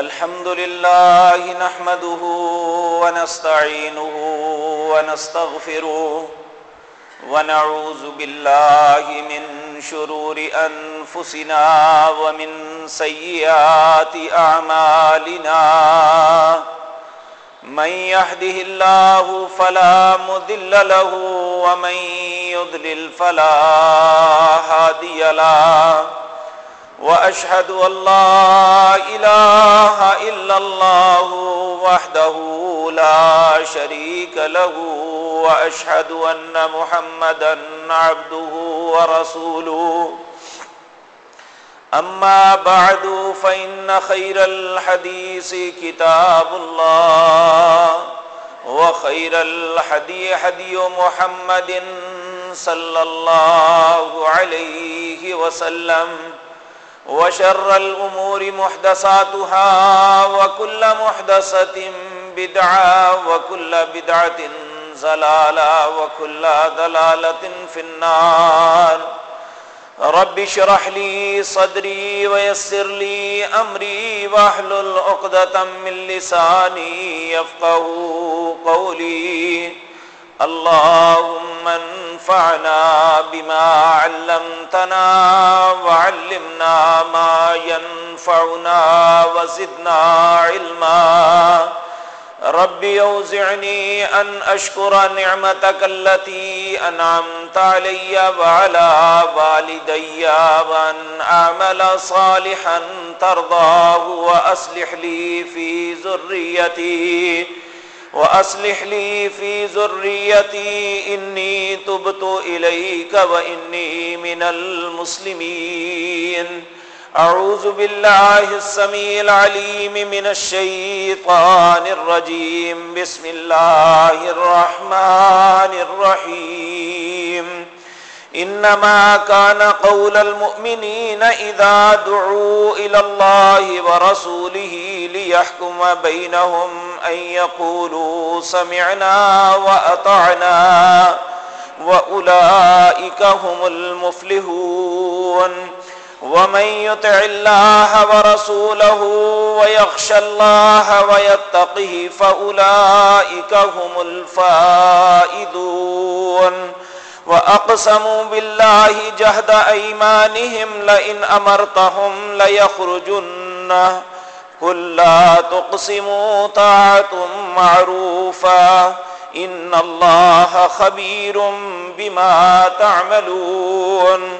الحمد لله نحمده ونستعينه ونستغفره ونعوذ بالله من شرور أنفسنا ومن سيئات أعمالنا. من يهده الله فلا مذل له ومن يضلل فلا هادي له. وأشهد أن لا إله إلا الله وحده لا شريك له وأشهد أن محمدا عبده ورسوله. أما بعد، فإن خير الحديث كتاب الله وخير الحدي حدي محمد صلى الله عليه وسلم. وشر الأمور محدثاتها وكل محدثة بدعة وكل بدعة زلالة وكل دلالة في النار. رب شرح لي صدري ويسر لي أمري وحل العقدة من لساني يفقه قولي. اللهم انفعنا بما علمتنا وعلمنا ما ينفعنا وزدنا علما. رب يوزعني أن أشكر نعمتك التي أنعمت علي وعلى والدي وأن أعمل صالحا ترضاه وأصلح لي في ذريتي وأصلح لي في ذريتي إني تبت إليك وإني من المسلمين. أعوذ بالله السميع العليم من الشيطان الرجيم. بسم الله الرحمن الرحيم. إنما كان قول المؤمنين إذا دعوا إلى الله ورسوله ليحكم بينهم أن يقولوا سمعنا وأطعنا وأولئك هم المفلحون ومن يطع الله ورسوله ويخشى الله ويتقه فأولئك هم الفائدون وأقسموا بالله جهد أيمانهم لئن أمرتهم ليخرجن. قل لا تقسموا طاعة معروفا إن الله خبير بما تعملون.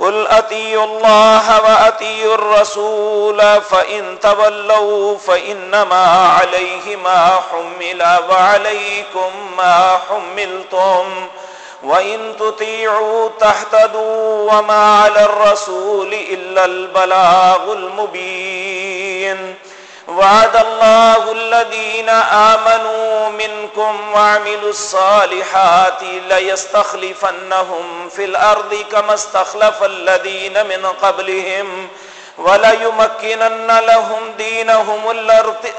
قل أتيوا الله وأتيوا الرسول فإن تولوا فإنما عليه ما حمل وعليكم ما حملتم. وإن تطيعوا تحتدوا وما على الرسول إلا البلاغ المبين وعد الله الذين آمنوا منكم وعملوا الصالحات ليستخلفنهم في الأرض كما استخلف الذين من قبلهم وليمكنن لهم دينهم الارت...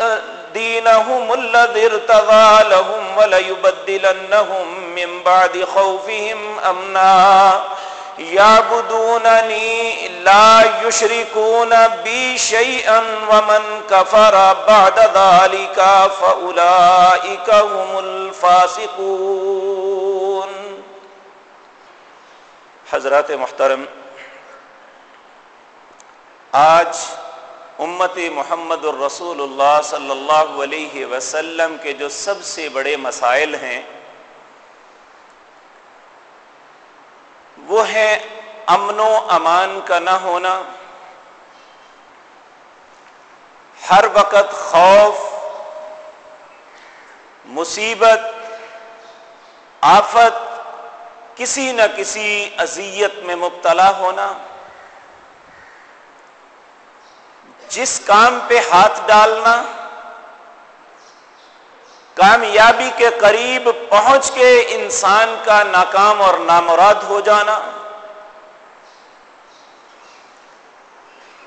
دينهم الذي ارتضى لهم وليبدلنهم من بعد خوفهم أمنا. يعبدونني لا يشركون بي شيئا ومن كفر بعد ذلك فأولئك هم الفاسقون. حضرات محترم آج امت محمد الرسول اللہ صلی اللہ علیہ وسلم کے جو سب سے بڑے مسائل ہیں، وہ ہے امن و امان کا نہ ہونا، ہر وقت خوف، مصیبت، آفت، کسی نہ کسی اذیت میں مبتلا ہونا جس کام پہ ہاتھ ڈالنا، کامیابی کے قریب پہنچ کے انسان کا ناکام اور نامراد ہو جانا،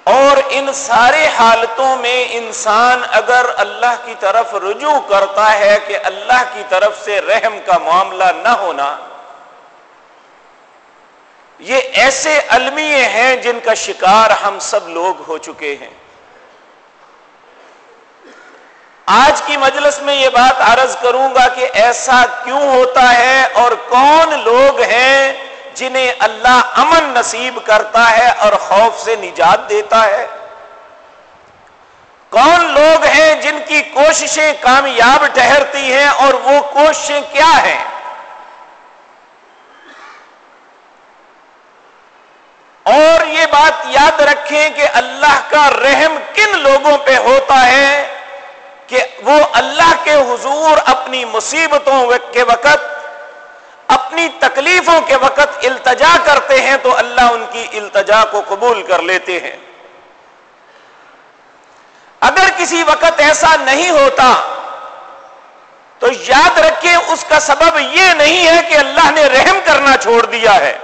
اور ان سارے حالتوں میں انسان اگر اللہ کی طرف رجوع کرتا ہے کہ اللہ کی طرف سے رحم کا معاملہ نہ ہونا، یہ ایسے المیے ہیں جن کا شکار ہم سب لوگ ہو چکے ہیں۔ آج کی مجلس میں یہ بات عرض کروں گا کہ ایسا کیوں ہوتا ہے اور کون لوگ ہیں جنہیں اللہ امن نصیب کرتا ہے اور خوف سے نجات دیتا ہے؟ کون لوگ ہیں جن کی کوششیں کامیاب ٹہرتی ہیں اور وہ کوششیں کیا ہیں؟ اور یہ بات یاد رکھیں کہ اللہ کا رحم کن لوگوں پہ ہوتا ہے کہ وہ اللہ کے حضور اپنی مصیبتوں کے وقت، اپنی تکلیفوں کے وقت التجا کرتے ہیں تو اللہ ان کی التجا کو قبول کر لیتے ہیں۔ اگر کسی وقت ایسا نہیں ہوتا، تو یاد رکھیں اس کا سبب یہ نہیں ہے کہ اللہ نے رحم کرنا چھوڑ دیا ہے۔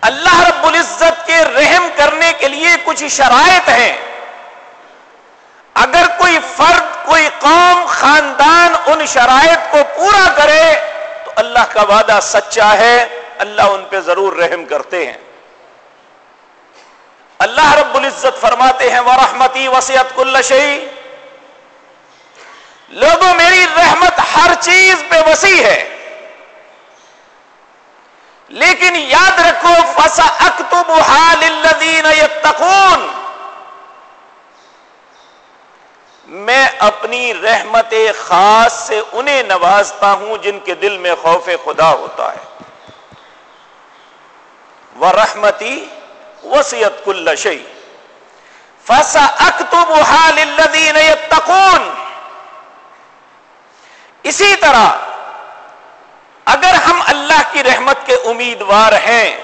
اللہ رب العزت کے رحم کرنے کے لیے کچھ شرائط ہیں۔ اگر کوئی فرد، کوئی قوم، خاندان ان شرائط کو پورا کرے، تو اللہ کا وعدہ سچا ہے، اللہ ان پہ ضرور رحم کرتے ہیں۔ اللہ رب العزت فرماتے ہیں وہ رحمتی وسیعت کل شہی لوگوں، میری رحمت ہر چیز پہ وسیع ہے۔ لیکن یاد رکھو فسا اکتب حال یتقون میں اپنی رحمت خاص سے انہیں نوازتا ہوں جن کے دل میں خوف خدا ہوتا ہے۔ وہ رحمتی وسیعت کل شعی فسا اکتب حال یتقون اسی طرح اگر ہم اللہ کی رحمت کے امیدوار ہیں،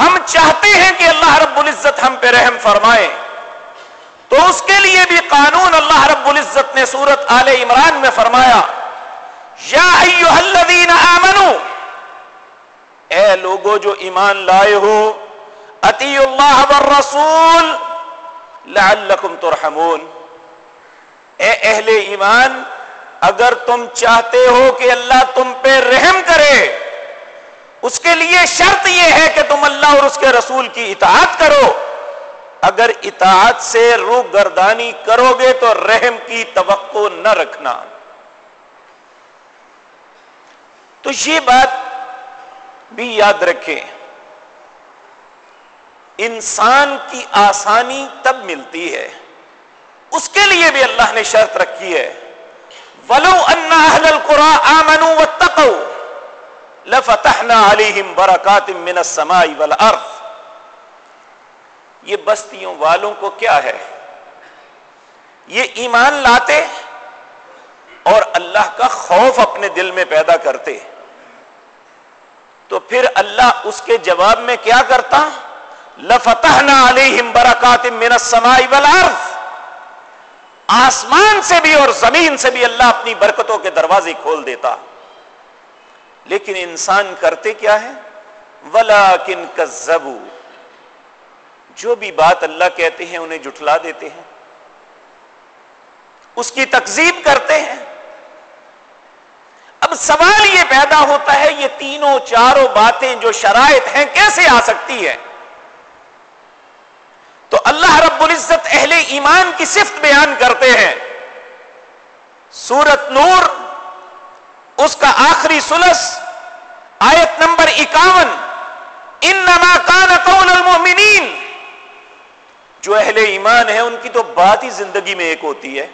ہم چاہتے ہیں کہ اللہ رب العزت ہم پہ رحم فرمائے۔ تو اس کے لیے بھی قانون اللہ رب العزت نے سورت آل عمران میں فرمایا، یا الذین آمنو، اے لوگو جو ایمان لائے ہو اتی اللہ والرسول لعلکم ترحمون۔ اے اہل ایمان، اگر تم چاہتے ہو کہ اللہ تم پہ رحم کرے، اس کے لیے شرط یہ ہے کہ تم اللہ اور اس کے رسول کی اطاعت کرو۔ اگر اطاعت سے روح گردانی کرو گے تو رحم کی توقع نہ رکھنا۔ تو یہ بات بھی یاد رکھیں۔ انسان کی آسانی تب ملتی ہے۔ اس کے لیے بھی اللہ نے شرط رکھی ہے۔ ولو ان اهل القرى امنوا واتقوا لفتحنا عليهم بركات من السماء والارض یہ بستیوں والوں کو کیا ہے؟ یہ ایمان لاتے اور اللہ کا خوف اپنے دل میں پیدا کرتے۔ تو پھر اللہ اس کے جواب میں کیا کرتا؟ لفتحنا علیہم برکات من السماء والارض۔ آسمان سے بھی اور زمین سے بھی اللہ اپنی برکتوں کے دروازے کھول دیتا۔ لیکن انسان کرتے کیا ہے؟ ولا کن جو بھی بات اللہ کہتے ہیں انہیں جٹلا دیتے ہیں۔ اس کی تقزیب کرتے ہیں۔ اب سوال یہ پیدا ہوتا ہے یہ تینوں چاروں باتیں جو شرائط ہیں کیسے آ سکتی ہے؟ تو اللہ رب العزت اہل ایمان کی صفت بیان کرتے ہیں۔ سورت نور، اس کا آخری سلس، آیت نمبر اکاون۔ ان نما کان قول المؤمنین۔ جو اہل ایمان ہے ان کی تو بات ہی زندگی میں ایک ہوتی ہے۔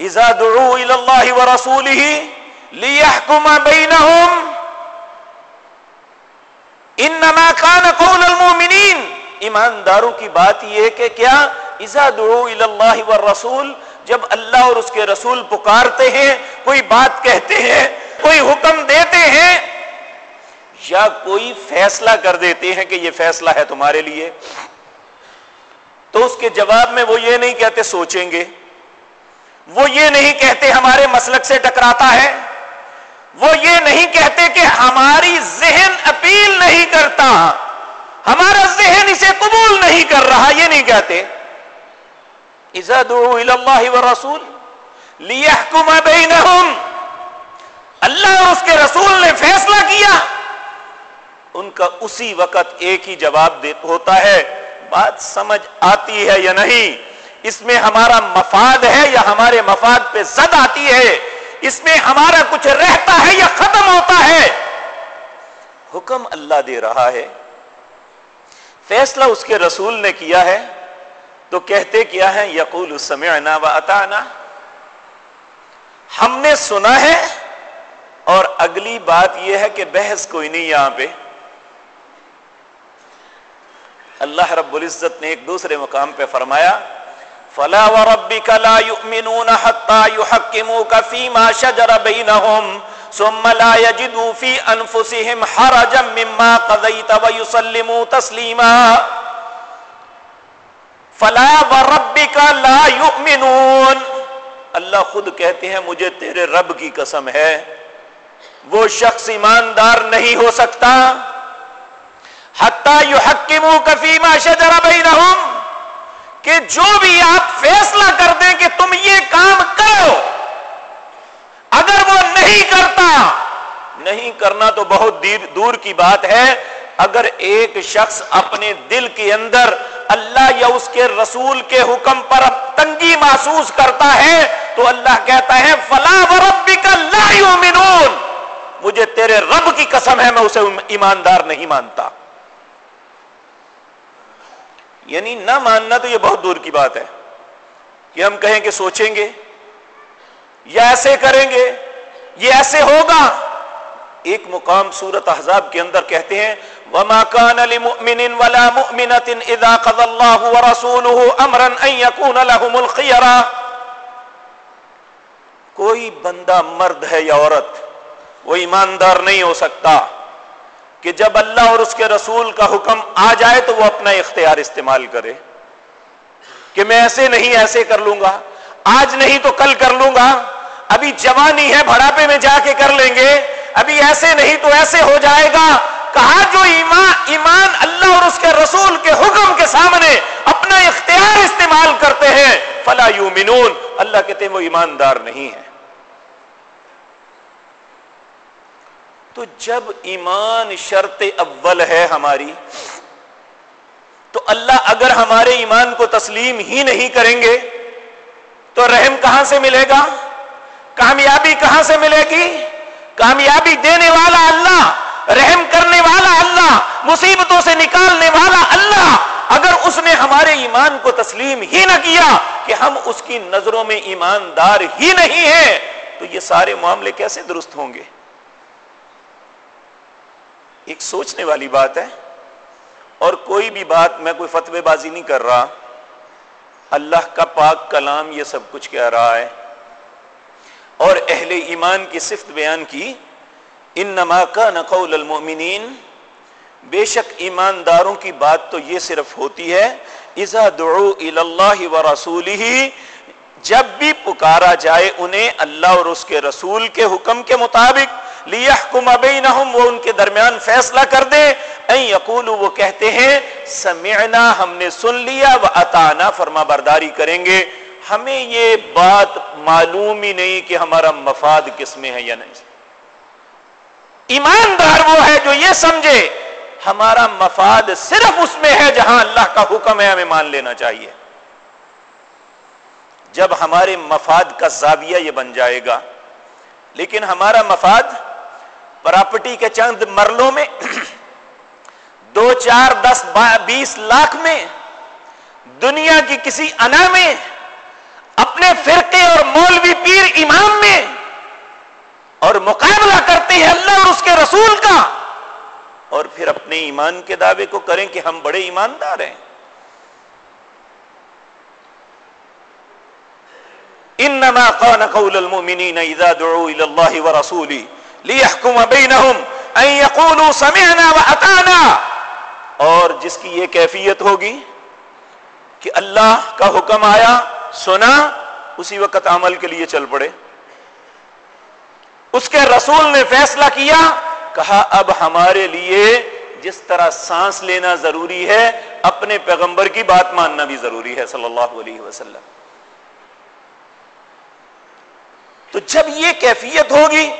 اذا دعو الى اللہ ورسوله لیحکم بینہم انما کان قول المؤمنین ایمانداروں کی بات یہ کہ کیا ازا دعو اللہ والرسول جب اللہ اور اس کے رسول پکارتے ہیں، کوئی بات کہتے ہیں، کوئی حکم دیتے ہیں، یا کوئی فیصلہ کر دیتے ہیں کہ یہ فیصلہ ہے تمہارے لیے۔ تو اس کے جواب میں وہ یہ نہیں کہتے سوچیں گے، وہ یہ نہیں کہتے ہمارے مسلک سے ٹکراتا ہے، وہ یہ نہیں کہتے کہ ہماری ذہن اپیل نہیں کرتا، ہمارا ذہن اسے قبول نہیں کر رہا، یہ نہیں کہتے۔ اللہ و رسول اللہ اور اس کے رسول نے فیصلہ کیا۔ ان کا اسی وقت ایک ہی جواب ہوتا ہے۔ بات سمجھ آتی ہے یا نہیں؟ اس میں ہمارا مفاد ہے یا ہمارے مفاد پہ زد آتی ہے؟ اس میں ہمارا کچھ رہتا ہے یا ختم ہوتا ہے؟ حکم اللہ دے رہا ہے۔ فیصلہ اس کے رسول نے کیا ہے۔ تو کہتے کیا ہے یقول سمعنا و اتانا ہم نے سنا ہے اور اگلی بات یہ ہے کہ بحث کوئی نہیں یہاں پہ۔ اللہ رب العزت نے ایک دوسرے مقام پہ فرمایا، فلا وربك لا يؤمنون حتى يحكموك فيما شجر بينهم ثم لا يجدوا في انفسهم حرجا مما قضيت ويسلموا تسليما فلا وربك لا يؤمنون اللہ خود کہتے ہیں، مجھے تیرے رب کی قسم ہے، وہ شخص ایماندار نہیں ہو سکتا حتی یحکمو کفیما شجر بینہم، کہ جو بھی آپ فیصلہ کر دیں کہ تم یہ کام کرو۔ اگر وہ نہیں کرتا، نہیں کرنا تو بہت دور کی بات ہے۔ اگر ایک شخص اپنے دل کے اندر اللہ یا اس کے رسول کے حکم پر تنگی محسوس کرتا ہے، تو اللہ کہتا ہے، فلا کا لا یؤمنون۔ مجھے تیرے رب کی قسم ہے، میں اسے ایماندار نہیں مانتا۔ یعنی نہ ماننا تو یہ بہت دور کی بات ہے کہ ہم کہیں کہ سوچیں گے یا ایسے کریں گے، یہ ایسے ہوگا۔ ایک مقام سورت احزاب کے اندر کہتے ہیں، وما كان لمؤمن ولا مؤمنة اذا قضى الله ورسوله امرا ان يكون لهم الخيرا کوئی بندہ مرد ہے یا عورت، وہ ایماندار نہیں ہو سکتا۔ کہ جب اللہ اور اس کے رسول کا حکم آ جائے تو وہ اپنا اختیار استعمال کرے کہ میں ایسے نہیں ایسے کر لوں گا، آج نہیں تو کل کر لوں گا، ابھی جوانی ہے بڑھاپے میں جا کے کر لیں گے، ابھی ایسے نہیں تو ایسے ہو جائے گا۔ کہا جو ایمان ایمان اللہ اور اس کے رسول کے حکم کے سامنے اپنا اختیار استعمال کرتے ہیں، فلا یومنون اللہ کہتے ہیں وہ ایماندار نہیں ہے تو جب ایمان شرط اول ہے ہماری، تو اللہ اگر ہمارے ایمان کو تسلیم ہی نہیں کریں گے، تو رحم کہاں سے ملے گا؟ کامیابی کہاں سے ملے گی؟ کامیابی دینے والا اللہ، رحم کرنے والا اللہ، مصیبتوں سے نکالنے والا اللہ اگر اس نے ہمارے ایمان کو تسلیم ہی نہ کیا کہ ہم اس کی نظروں میں ایماندار ہی نہیں ہیں، تو یہ سارے معاملے کیسے درست ہوں گے؟ ایک سوچنے والی بات ہے۔ اور کوئی بھی بات میں کوئی فتوی بازی نہیں کر رہا۔ اللہ کا پاک کلام یہ سب کچھ کہہ رہا ہے۔ اور اہل ایمان کی صفت بیان کی ان نما کا نقول المومنین بے شک ایمانداروں کی بات تو یہ صرف ہوتی ہے ازا دعو اللہ و رسول ہی جب بھی پکارا جائے انہیں اللہ اور اس کے رسول کے حکم کے مطابق لیحکم بینہم وہ ان کے درمیان فیصلہ کر دے این یقولو وہ کہتے ہیں، سمعنا، ہم نے سن لیا و اتانا فرما برداری کریں گے۔ ہمیں یہ بات معلوم ہی نہیں کہ ہمارا مفاد کس میں ہے یا نہیں۔ ایماندار وہ ہے جو یہ سمجھے، ہمارا مفاد صرف اس میں ہے جہاں اللہ کا حکم ہے، ہمیں مان لینا چاہیے۔ جب ہمارے مفاد کا زاویہ یہ بن جائے گا۔ لیکن ہمارا مفاد پراپرٹی کے چند مرلوں میں دو چار دس بیس لاکھ میں دنیا کی کسی انا میں اپنے فرقے اور مولوی پیر امام میں اور مقابلہ کرتے ہیں اللہ اور اس کے رسول کا۔ اور پھر اپنے ایمان کے دعوے کو کریں کہ ہم بڑے ایماندار ہیں۔ انما قان قول المؤمنین اذا دعوا الى الله ورسوله ليحكم بينهم ان يقولوا سمعنا واطعنا اور جس کی یہ کیفیت ہوگی کہ اللہ کا حکم آیا، سنا، اسی وقت عمل کے لیے چل پڑے۔ اس کے رسول نے فیصلہ کیا، کہا، اب ہمارے لیے جس طرح سانس لینا ضروری ہے، اپنے پیغمبر کی بات ماننا بھی ضروری ہے، صلی اللہ علیہ وسلم۔ تو جب یہ کیفیت ہوگی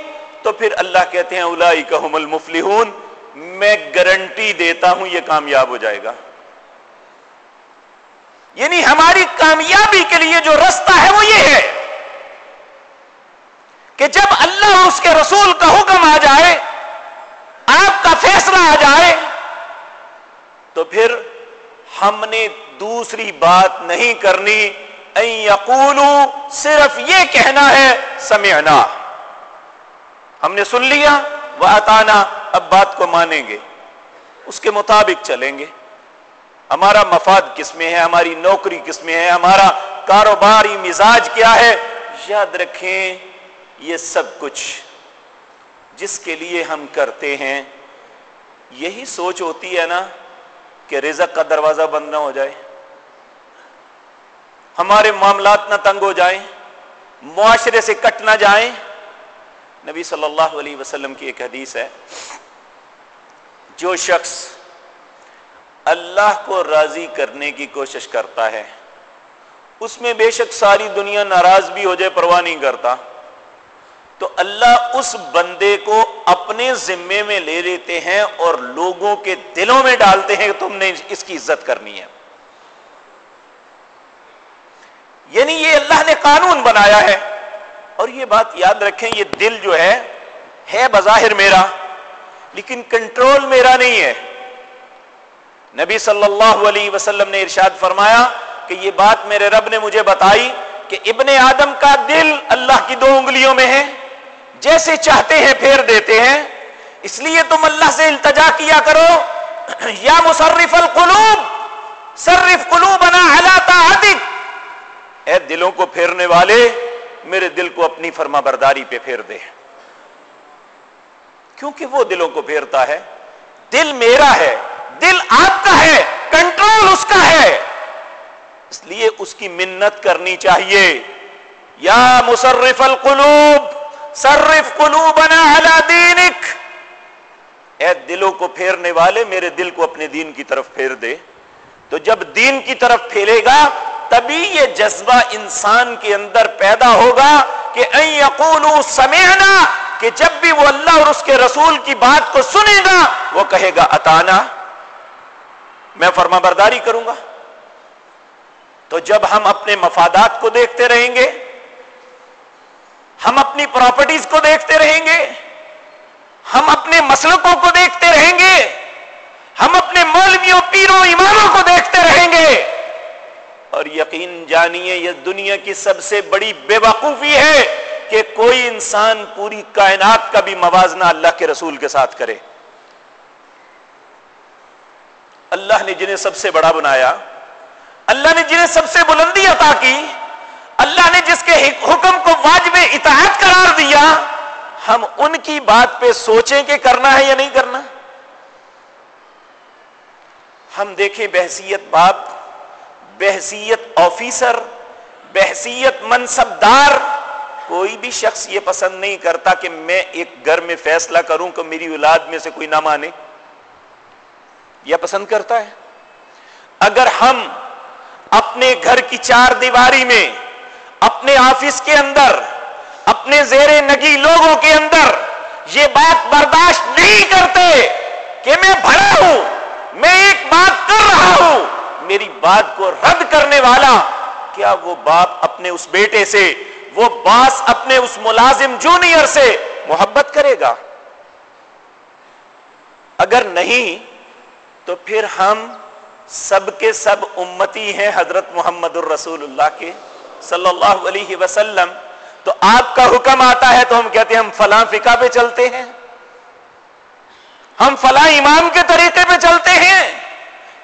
تو پھر اللہ کہتے ہیں الائی کام المفلحون، میں گارنٹی دیتا ہوں یہ کامیاب ہو جائے گا۔ یعنی ہماری کامیابی کے لیے جو رستہ ہے وہ یہ ہے کہ جب اللہ اس کے رسول کا حکم آ جائے، آپ کا فیصلہ آ جائے، تو پھر ہم نے دوسری بات نہیں کرنی یقولو صرف یہ کہنا ہے، سمعنا۔ ہم نے سن لیا وہ اتانا اب بات کو مانیں گے۔ اس کے مطابق چلیں گے۔ ہمارا مفاد کس میں ہے؟ ہماری نوکری کس میں ہے؟ ہمارا کاروباری مزاج کیا ہے؟ یاد رکھیں، یہ سب کچھ جس کے لیے ہم کرتے ہیں، یہی سوچ ہوتی ہے نا کہ رزق کا دروازہ بند نہ ہو جائے۔ ہمارے معاملات نہ تنگ ہو جائیں، معاشرے سے کٹ نہ جائیں۔ نبی صلی اللہ علیہ وسلم کی ایک حدیث ہے، جو شخص اللہ کو راضی کرنے کی کوشش کرتا ہے، اس میں بے شک ساری دنیا ناراض بھی ہو جائے، پرواہ نہیں کرتا۔ تو اللہ اس بندے کو اپنے ذمے میں لے لیتے ہیں اور لوگوں کے دلوں میں ڈالتے ہیں کہ تم نے اس کی عزت کرنی ہے۔ یعنی یہ اللہ نے قانون بنایا ہے۔ اور یہ بات یاد رکھیں، یہ دل جو ہے ہے بظاہر میرا، لیکن کنٹرول میرا نہیں ہے۔ نبی صلی اللہ علیہ وسلم نے ارشاد فرمایا کہ یہ بات میرے رب نے مجھے بتائی کہ ابن آدم کا دل اللہ کی دو انگلیوں میں ہے۔ جیسے چاہتے ہیں پھیر دیتے ہیں۔ اس لیے تم اللہ سے التجا کیا کرو۔ یا مصرف القلوب، صرف قلوبنا بنا اے دلوں کو پھیرنے والے، میرے دل کو اپنی فرما برداری پہ پھیر دے۔ کیونکہ وہ دلوں کو پھیرتا ہے۔ دل میرا ہے، دل آپ کا ہے، کنٹرول اس کا ہے۔ اس لیے اس کی منت کرنی چاہیے۔ یا مصرف القلوب، صرف قلوبنا علی دینک۔ اے دلوں کو پھیرنے والے، میرے دل کو اپنے دین کی طرف پھیر دے۔ تو جب دین کی طرف پھیلے گا تبھی یہ جذبہ انسان کے اندر پیدا ہوگا کہ سمعنا، کہ جب بھی وہ اللہ اور اس کے رسول کی بات کو سنے گا، وہ کہے گا، اتانا، میں فرما برداری کروں گا۔ تو جب ہم اپنے مفادات کو دیکھتے رہیں گے، ہم اپنی پراپرٹیز کو دیکھتے رہیں گے، ہم اپنے مسلکوں کو دیکھتے رہیں گے، ہم اپنے مولویوں، پیروں، اماموں کو دیکھتے رہیں گے۔ اور یقین جانیے یہ دنیا کی سب سے بڑی بے وقوفی ہے کہ کوئی انسان پوری کائنات کا بھی موازنہ اللہ کے رسول کے ساتھ کرے۔ اللہ نے جنہیں سب سے بڑا بنایا، اللہ نے جنہیں سب سے بلندی عطا کی، اللہ نے جس کے حکم کو واجب اطاعت قرار دیا، ہم ان کی بات پہ سوچیں کہ کرنا ہے یا نہیں کرنا۔ ہم دیکھیں بحثیت باپ بحثیت آفیسر، بحثیت منصب دار کوئی بھی شخص یہ پسند نہیں کرتا کہ میں ایک گھر میں فیصلہ کروں کہ میری اولاد میں سے کوئی نہ مانے۔ یہ پسند کرتا ہے۔ اگر ہم اپنے گھر کی چار دیواری میں، اپنے آفس کے اندر، اپنے زیر نگی لوگوں کے اندر یہ بات برداشت نہیں کرتے کہ میں بھرا ہوں، میں ایک بات کر رہا ہوں میری بات کو رد کرنے والا، کیا وہ باپ اپنے اس بیٹے سے، وہ باس اپنے اس ملازم جونیئر سے محبت کرے گا؟ اگر نہیں، تو پھر ہم سب کے سب امتی ہیں حضرت محمد الرسول اللہ کے صلی اللہ علیہ وسلم۔ تو آپ کا حکم آتا ہے تو ہم کہتے ہیں، ہم فلاں فقہ پہ چلتے ہیں۔ ہم فلاں امام کے طریقے پہ چلتے ہیں۔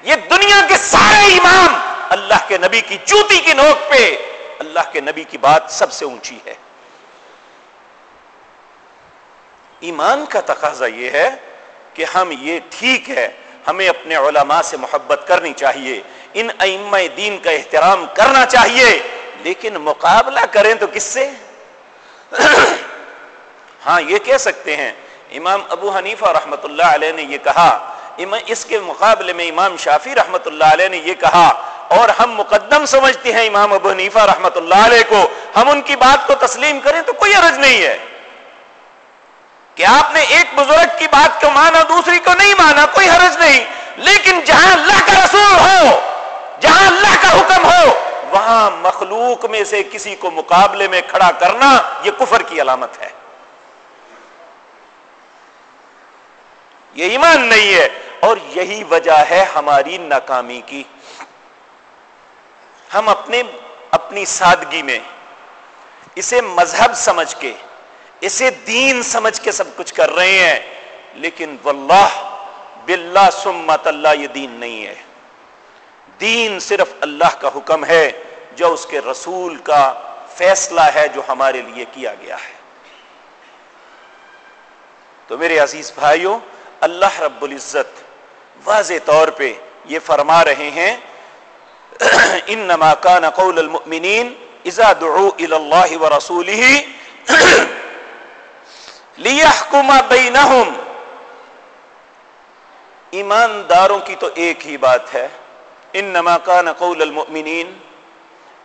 یہ دنیا کے سارے امام اللہ کے نبی کی چوتی کی نوک پہ اللہ کے نبی کی بات سب سے اونچی ہے۔ ایمان کا تقاضا یہ ہے کہ ہم یہ ٹھیک ہے، ہمیں اپنے علماء سے محبت کرنی چاہیے، ان ائمہ دین کا احترام کرنا چاہیے، لیکن مقابلہ کریں تو کس سے؟ ہاں یہ کہہ سکتے ہیں۔ امام ابو حنیفہ رحمت اللہ علیہ نے یہ کہا اس کے مقابلے میں امام شافی رحمت اللہ علیہ نے یہ کہا، اور ہم مقدم سمجھتے ہیں امام ابو حنیفہ رحمت اللہ علیہ کو، ہم ان کی بات کو تسلیم کریں تو کوئی عرض نہیں ہے۔ کہ آپ نے ایک بزرگ کی بات کو مانا، دوسری کو نہیں مانا، کوئی حرج نہیں۔ لیکن جہاں اللہ کا رسول ہو، جہاں اللہ کا حکم ہو، وہاں مخلوق میں سے کسی کو مقابلے میں کھڑا کرنا یہ کفر کی علامت ہے۔ یہ ایمان نہیں ہے۔ اور یہی وجہ ہے ہماری ناکامی کی۔ ہم اپنے، اپنی سادگی میں اسے مذہب سمجھ کے، اسے دین سمجھ کے سب کچھ کر رہے ہیں، لیکن واللہ، باللہ سمت اللہ یہ دین نہیں ہے۔ دین صرف اللہ کا حکم ہے، جو اس کے رسول کا فیصلہ ہے جو ہمارے لیے کیا گیا ہے۔ تو میرے عزیز بھائیوں، اللہ رب العزت واضح طور پہ یہ فرما رہے ہیں، انما كان قول المؤمنین اذا دعوا الى الله ورسوله لیحکم بینہم۔ ایمانداروں کی تو ایک ہی بات ہے، انما كان قول المؤمنین۔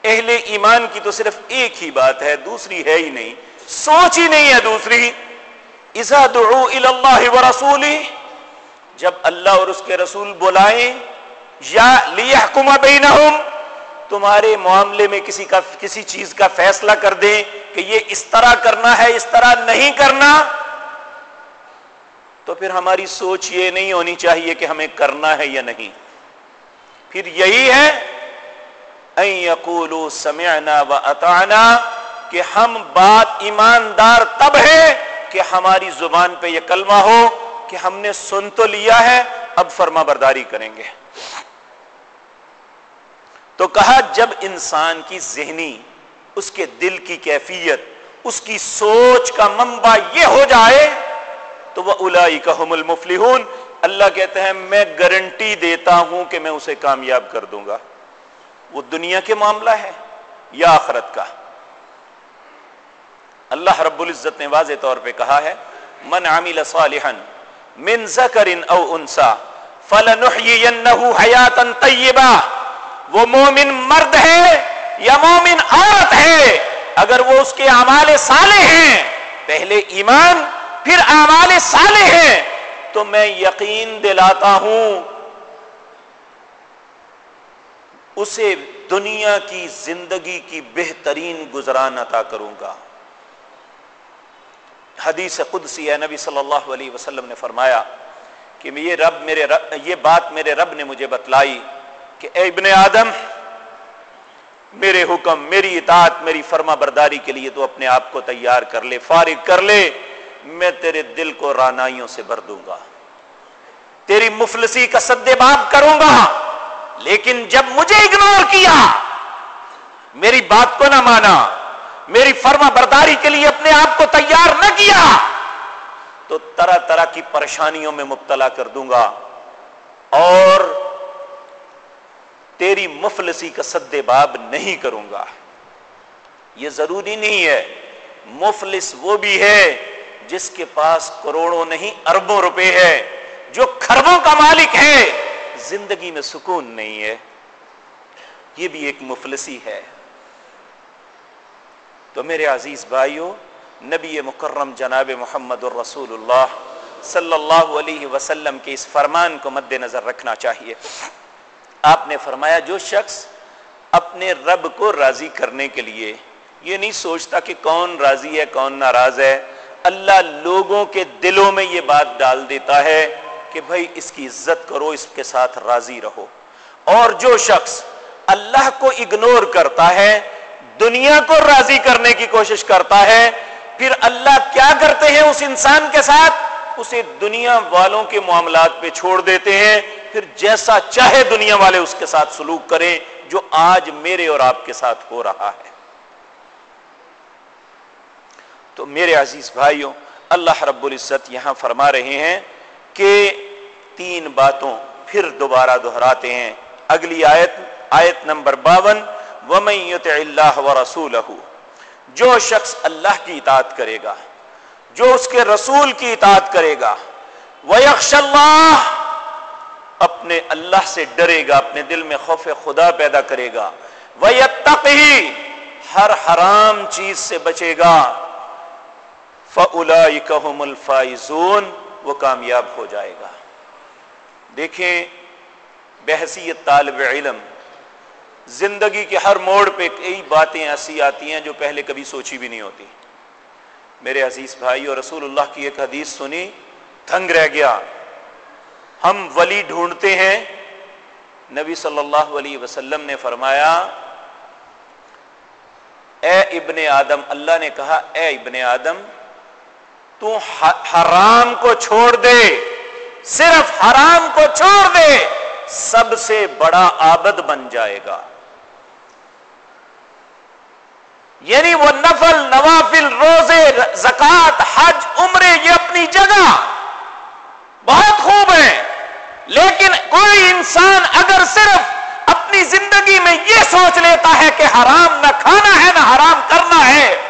اہل ایمان کی تو صرف ایک ہی بات ہے، دوسری ہے ہی نہیں، سوچ ہی نہیں ہے دوسری۔ اذا دعوا الى الله ورسوله جب اللہ اور اس کے رسول بلائیں، یا لیحکم بینہم، تمہارے معاملے میں کسی کا، کسی چیز کا فیصلہ کر دیں کہ یہ اس طرح کرنا ہے، اس طرح نہیں کرنا، تو پھر ہماری سوچ یہ نہیں ہونی چاہیے کہ ہمیں کرنا ہے یا نہیں۔ پھر یہی ہے سمعنا و اطعنا کہ ہم بات ایماندار تب ہے کہ ہماری زبان پہ یہ کلمہ ہو۔ کہ ہم نے سن تو لیا ہے، اب فرما برداری کریں گے۔ تو کہا، جب انسان کی ذہنی، اس کے دل کی کیفیت، اس کی سوچ کا منبع یہ ہو جائے، تو وہ الائی کا المفلحون۔ اللہ کہتے ہیں، میں گارنٹی دیتا ہوں کہ میں اسے کامیاب کر دوں گا۔ وہ دنیا کے معاملہ ہے یا آخرت کا؟ اللہ رب العزت نے واضح طور پہ کہا ہے، من عمل صالحا من ذکر او انسا فلنحیینہو حیاتا طیبہ۔ وہ مومن مرد ہے یا مومن عورت ہے؟ اگر وہ اس کے اعمال سالے ہیں، پہلے ایمان، پھر اعمال سالے ہیں، تو میں یقین دلاتا ہوں، اسے دنیا کی زندگی کی بہترین گزران عطا کروں گا۔ حدیث قدسی ہے، نبی صلی اللہ علیہ وسلم نے فرمایا کہ یہ رب میرے رب، یہ بات میرے رب نے مجھے بتلائی کہ اے ابن آدم، میرے حکم، میری اطاعت، میری فرما برداری کے لیے تو اپنے آپ کو تیار کر لے، فارغ کر لے، میں تیرے دل کو رانائیوں سے بھر دوں گا، تیری مفلسی کا سدے باب کروں گا، لیکن جب مجھے اگنور کیا، میری بات کو نہ مانا میری فرما برداری کے لیے اپنے آپ کو تیار نہ کیا تو طرح طرح کی پریشانیوں میں مبتلا کر دوں گا اور تیری مفلسی کا سد باب نہیں کروں گا۔ یہ ضروری نہیں ہے۔ مفلس وہ بھی ہے جس کے پاس کروڑوں نہیں اربوں روپے ہے جو کھربوں کا مالک ہے زندگی میں سکون نہیں ہے۔ یہ بھی ایک مفلسی ہے۔ تو میرے عزیز بھائیوں نبی مکرم جناب محمد الرسول اللہ صلی اللہ علیہ وسلم کے اس فرمان کو مد نظر رکھنا چاہیے۔ آپ نے فرمایا، جو شخص اپنے رب کو راضی کرنے کے لیے، یہ نہیں سوچتا کہ کون راضی ہے، کون ناراض ہے۔ اللہ لوگوں کے دلوں میں یہ بات ڈال دیتا ہے کہ بھائی، اس کی عزت کرو، اس کے ساتھ راضی رہو۔ اور جو شخص اللہ کو اگنور کرتا ہے دنیا کو راضی کرنے کی کوشش کرتا ہے، پھر اللہ کیا کرتے ہیں اس انسان کے ساتھ؟ اسے دنیا والوں کے معاملات پہ چھوڑ دیتے ہیں۔ پھر جیسا چاہے دنیا والے اس کے ساتھ سلوک کریں، جو آج میرے اور آپ کے ساتھ ہو رہا ہے۔ تو میرے عزیز بھائیوں، اللہ رب العزت یہاں فرما رہے ہیں کہ تین باتوں پھر دوبارہ دہراتے ہیں۔ اگلی آیت آیت نمبر باون ومت اللہ و رسول جو شخص اللہ کی اطاعت کرے گا، جو اس کے رسول کی اطاعت کرے گا وہ اللہ اپنے اللہ سے ڈرے گا، اپنے دل میں خوف خدا پیدا کرے گا وہ ہر حرام چیز سے بچے گا فلا الفائزون، وہ کامیاب ہو جائے گا۔ دیکھیں، بحثیت طالب علم زندگی کے ہر موڑ پہ کئی باتیں ایسی آتی ہیں جو پہلے کبھی سوچی بھی نہیں ہوتی۔ میرے عزیز بھائی اور رسول اللہ کی ایک حدیث سنی، تھنگ رہ گیا۔ ہم ولی ڈھونڈتے ہیں۔ نبی صلی اللہ علیہ وسلم نے فرمایا، اے ابن آدم، اللہ نے کہا، اے ابن آدم، تو حرام کو چھوڑ دے، صرف حرام کو چھوڑ دے، سب سے بڑا آبد بن جائے گا۔ یعنی وہ نفل، نوافل، روزے زکات حج، عمرے، یہ اپنی جگہ بہت خوب ہے لیکن کوئی انسان اگر صرف اپنی زندگی میں یہ سوچ لیتا ہے کہ حرام نہ کھانا ہے، نہ حرام کرنا ہے،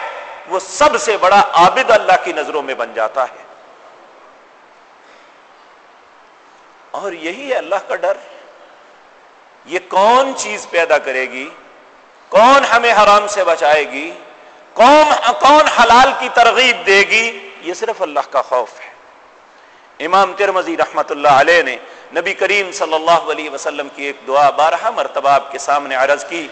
وہ سب سے بڑا عابد اللہ کی نظروں میں بن جاتا ہے۔ اور یہی ہے اللہ کا ڈر۔ یہ کون چیز پیدا کرے گی؟ کون ہمیں حرام سے بچائے گی؟ کون کون حلال کی ترغیب دے گی؟ یہ صرف اللہ کا خوف ہے۔ امام ترمزی رحمت اللہ علیہ نے نبی کریم صلی اللہ علیہ وسلم کی ایک دعا بارہ مرتبہ آپ کے سامنے عرض کی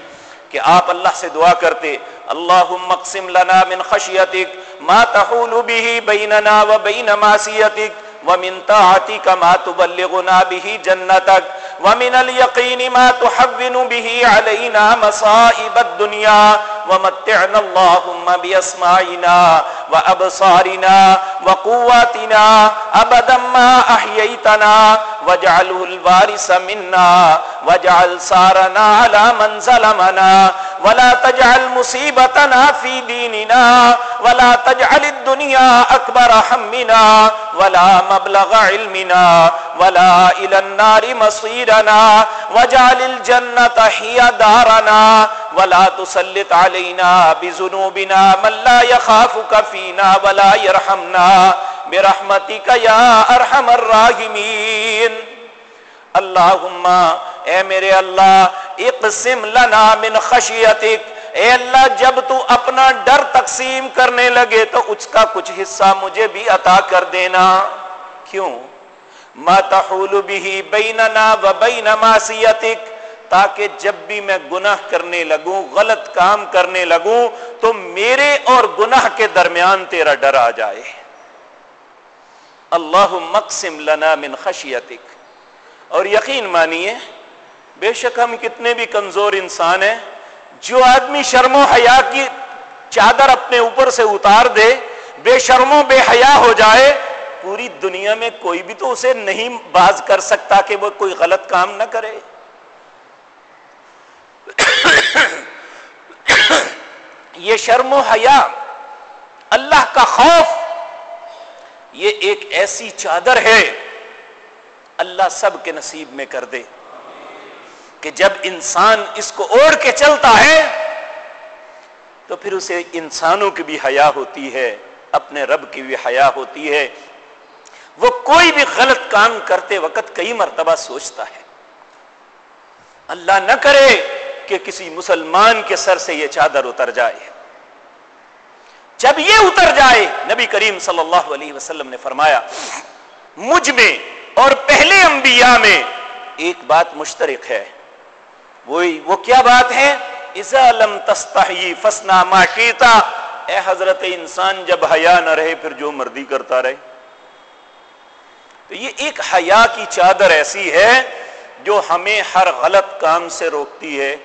کہ آپ اللہ سے دعا کرتے اللہ مقسم لنا من خشیتک ما تحول به بیننا و بین معصیتک ومن طاعتك ما تبلغنا به جنتك ومن اليقين ما تحون به علينا مصائب الدنيا ومتعنا اللهم بأسماعنا وأبصارنا وقواتنا أبدا ما أحييتنا واجعله الوارث منا واجعل سارنا على من ظلمنا ولا تجعل مصيبتنا في ديننا ولا تجعل الدنيا أكبر همنا ولا مبلغ علمنا ولا إلى النار مصيرنا واجعل الجنة هي دارنا ولا تسلط علينا بذنوبنا من لا يخافك فينا ولا يرحمنا برحمتك يا أرحم الراحمين اللهم اے میرے اللہ اقسم لنا من خشیتک اے اللہ جب تو اپنا ڈر تقسیم کرنے لگے تو اس کا کچھ حصہ مجھے بھی عطا کر دینا کیوں؟ ما تحول به بیننا و بین معصیتک تاکہ جب بھی میں گناہ کرنے لگوں، غلط کام کرنے لگوں، تو میرے اور گناہ کے درمیان تیرا ڈر آ جائے۔ اللہ مقسم لنا من خشیتک۔ اور یقین مانیے، بے شک ہم کتنے بھی کمزور انسان ہیں، جو آدمی شرم و حیا کی چادر اپنے اوپر سے اتار دے، بے شرم و بے حیا ہو جائے پوری دنیا میں کوئی بھی تو اسے نہیں باز کر سکتا کہ وہ کوئی غلط کام نہ کرے۔ یہ شرم و حیا، اللہ کا خوف، یہ ایک ایسی چادر ہے، اللہ سب کے نصیب میں کر دے۔ کہ جب انسان اس کو اوڑھ کے چلتا ہے، تو پھر اسے انسانوں کی بھی حیا ہوتی ہے، اپنے رب کی بھی حیا ہوتی ہے۔ وہ کوئی بھی غلط کام کرتے وقت کئی مرتبہ سوچتا ہے۔ اللہ نہ کرے کہ کسی مسلمان کے سر سے یہ چادر اتر جائے۔ جب یہ اتر جائے، نبی کریم صلی اللہ علیہ وسلم نے فرمایا، مجھ میں اور پہلے انبیاء میں ایک بات مشترک ہے۔ وہی، وہ کیا بات ہے؟ لم تستحی فسنا معیتا اے حضرت انسان، جب حیا نہ رہے، پھر جو مردی کرتا رہے۔ تو یہ ایک حیا کی چادر ایسی ہے جو ہمیں ہر غلط کام سے روکتی ہے۔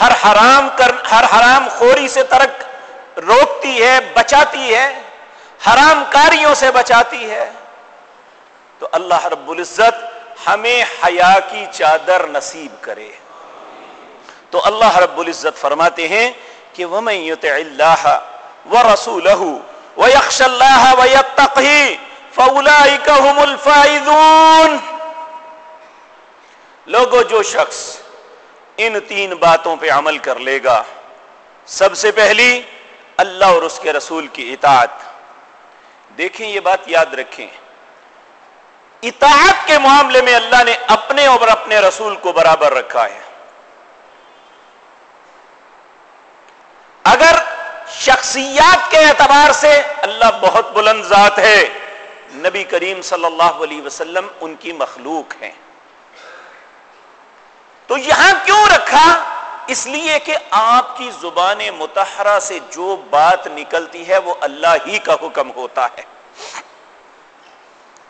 ہر حرام کر، ہر حرام خوری سے ترک روکتی ہے، بچاتی ہے، حرام کاریوں سے بچاتی ہے۔ تو اللہ رب العزت ہمیں حیا کی چادر نصیب کرے۔ تو اللہ رب العزت فرماتے ہیں کہ وہ میں اللہ و رسول و یکش اللہ و یقی فولا الفائزون۔ لوگو جو شخص ان تین باتوں پہ عمل کر لے گا، سب سے پہلی اللہ اور اس کے رسول کی اطاعت۔ دیکھیں یہ بات یاد رکھیں۔ اطاعت کے معاملے میں اللہ نے اپنے اور اپنے رسول کو برابر رکھا ہے۔ اگر شخصیات کے اعتبار سے اللہ بہت بلند ذات ہے نبی کریم صلی اللہ علیہ وسلم ان کی مخلوق ہیں۔ تو یہاں کیوں رکھا؟ اس لیے کہ آپ کی زبان متحرہ سے جو بات نکلتی ہے وہ اللہ ہی کا حکم ہوتا ہے۔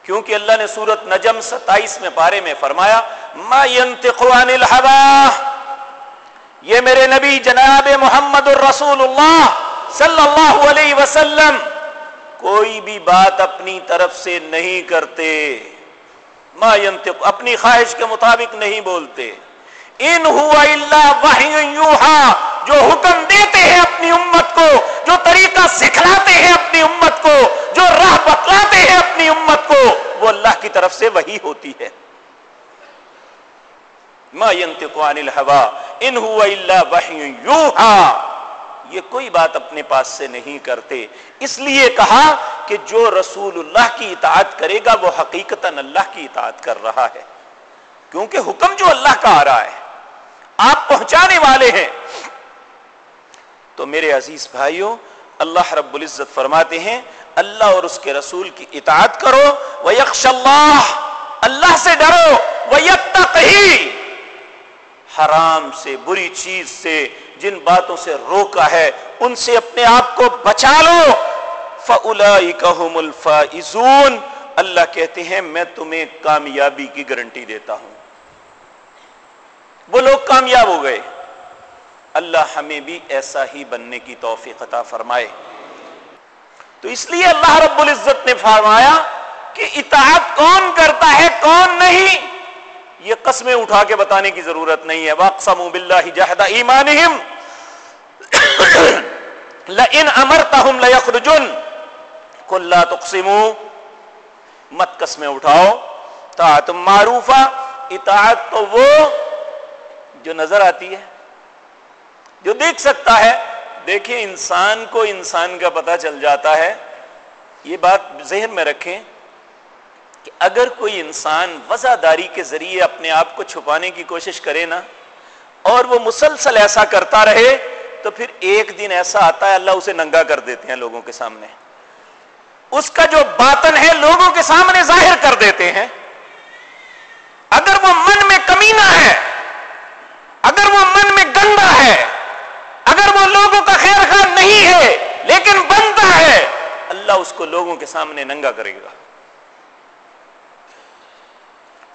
کیونکہ اللہ نے سورت نجم ستائیس میں بارے میں فرمایا، ما ينطق عن یہ میرے نبی جناب محمد الرسول اللہ صلی اللہ علیہ وسلم کوئی بھی بات اپنی طرف سے نہیں کرتے، ما ينطق اپنی خواہش کے مطابق نہیں بولتے۔ ان ہوا اللہ جو حکم دیتے ہیں اپنی امت کو، جو طریقہ سکھلاتے ہیں اپنی امت کو، جو راہ بتلاتے ہیں اپنی امت کو، وہ اللہ کی طرف سے وہی ہوتی ہے۔ ما ينطق عن الهوى ان هو الا وحی یوحا۔ یہ کوئی بات اپنے پاس سے نہیں کرتے۔ اس لیے کہا کہ جو رسول اللہ کی اطاعت کرے گا، وہ حقیقتا اللہ کی اطاعت کر رہا ہے۔ کیونکہ حکم جو اللہ کا آ رہا ہے، آپ پہنچانے والے ہیں۔ تو میرے عزیز بھائیوں، اللہ رب العزت فرماتے ہیں، اللہ اور اس کے رسول کی اطاعت کرو۔ وہ اللہ اللہ سے ڈرو۔ وہ حرام سے، بری چیز سے جن باتوں سے روکا ہے، ان سے اپنے آپ کو بچا لو۔ الفائزون۔ اللہ کہتے ہیں، میں تمہیں کامیابی کی گارنٹی دیتا ہوں۔ وہ لوگ کامیاب ہو گئے۔ اللہ ہمیں بھی ایسا ہی بننے کی توفیق عطا فرمائے۔ تو اس لیے اللہ رب العزت نے فرمایا کہ اطاعت کون کرتا ہے، کون نہیں؟ یہ قسمیں اٹھا کے بتانے کی ضرورت نہیں ہے۔ واقسم باللہ جہد ایمانہم لئن امرتہم لیخرجن، قل لا تقسموا مت قسمیں اٹھاؤ، طاعت معروفہ، اطاعت تو وہ جو نظر آتی ہے، جو دیکھ سکتا ہے۔ دیکھیں، انسان کو انسان کا پتہ چل جاتا ہے۔ یہ بات ذہن میں رکھیں کہ اگر کوئی انسان وزاداری کے ذریعے اپنے آپ کو چھپانے کی کوشش کرے نا، اور وہ مسلسل ایسا کرتا رہے تو پھر ایک دن ایسا آتا ہے اللہ اسے ننگا کر دیتے ہیں لوگوں کے سامنے۔ اس کا جو باطن ہے لوگوں کے سامنے ظاہر کر دیتے ہیں۔ اگر وہ من میں کمینہ ہے، اگر وہ من میں گندا ہے، اگر وہ لوگوں کا خیر خواہ نہیں ہے، لیکن بنتا ہے، اللہ اس کو لوگوں کے سامنے ننگا کرے گا۔